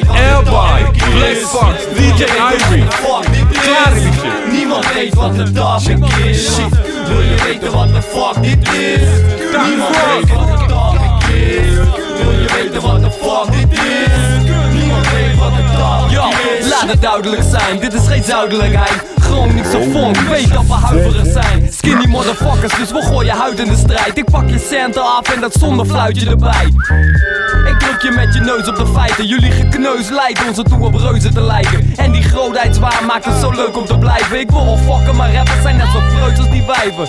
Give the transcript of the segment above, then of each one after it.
is. DJ Ivory. Klaar is die shit. Niemand weet wat de topic is. Wil je weten wat de fuck dit is? Niemand weet wat de topic is. Wil je weten wat de fuck dit is? Niemand weet wat de Yo, is. laat het duidelijk zijn, dit is geen zuidelijkheid. Zo vonk, weet dat we huiverig zijn. Skinny motherfuckers, dus we gooien huid in de strijd. Ik pak je centen af en dat zonder fluitje erbij. Je met je neus op de feiten. Jullie gekneus leidt ons ertoe op reuzen te lijken. En die grootheidswaan maakt het zo leuk om te blijven. Ik wil wel fokken, maar rappers zijn net zo preuts als die wijven.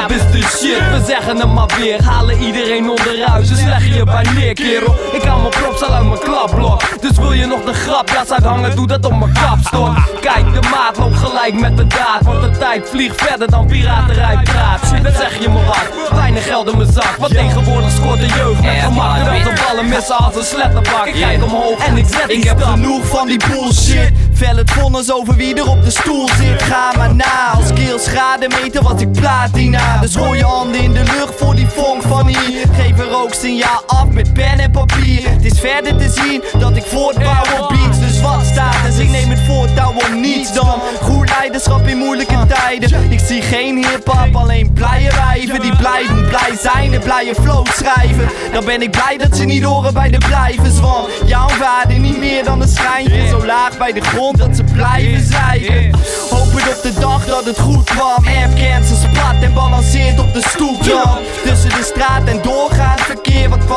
App is de shit, we zeggen het maar weer. Halen iedereen onderuit, dus leg je bij neer, kerel. Ik hou mijn props al uit mijn klapblok. Wil je nog de grapjas uithangen, doe dat op mijn kapstok. Kijk, de maat loopt gelijk met de daad. Want de tijd vliegt verder dan piraterij praat. Dat zeg je maar wat, weinig geld in mijn zak. Want tegenwoordig scoort de jeugd met gemak. Terwijl de ballen missen als een slettenbak. Ik kijk omhoog en ik zet die Ik heb genoeg van die bullshit. Vel het vonnis over wie er op de stoel zit. Ga maar na, als skills schade meten was ik platina. Dus gooi je handen in de lucht voor die vonk. Een rooksignaal af met pen en papier. Het is verder te zien dat ik voortbouw op beats. Dus wat staat dus ik neem het voortouw om niets dan. Goed leiderschap in moeilijke tijden. Ik zie geen hip-hop, alleen blije wijven die blijven blij zijn en blije flow schrijven. Dan ben ik blij dat ze niet horen bij de blijvers. Want jouw waarde niet meer dan een schijntje. Zo laag bij de grond dat ze blijven zeiken. Hopen op de dag dat het goed kwam. App cancer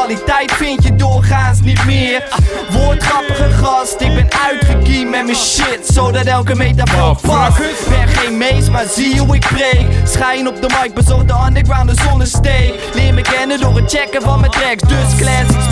kwaliteit vind je doorgaans niet meer. Woordgrappige gast, ik ben uitgekiem met mijn shit. Zodat elke metafoor past. Ben geen mees, maar zie hoe ik preek. Schijn op de mic, bezorg de underground de zonnesteek. Leer me kennen door het checken van mijn tracks. Dus classics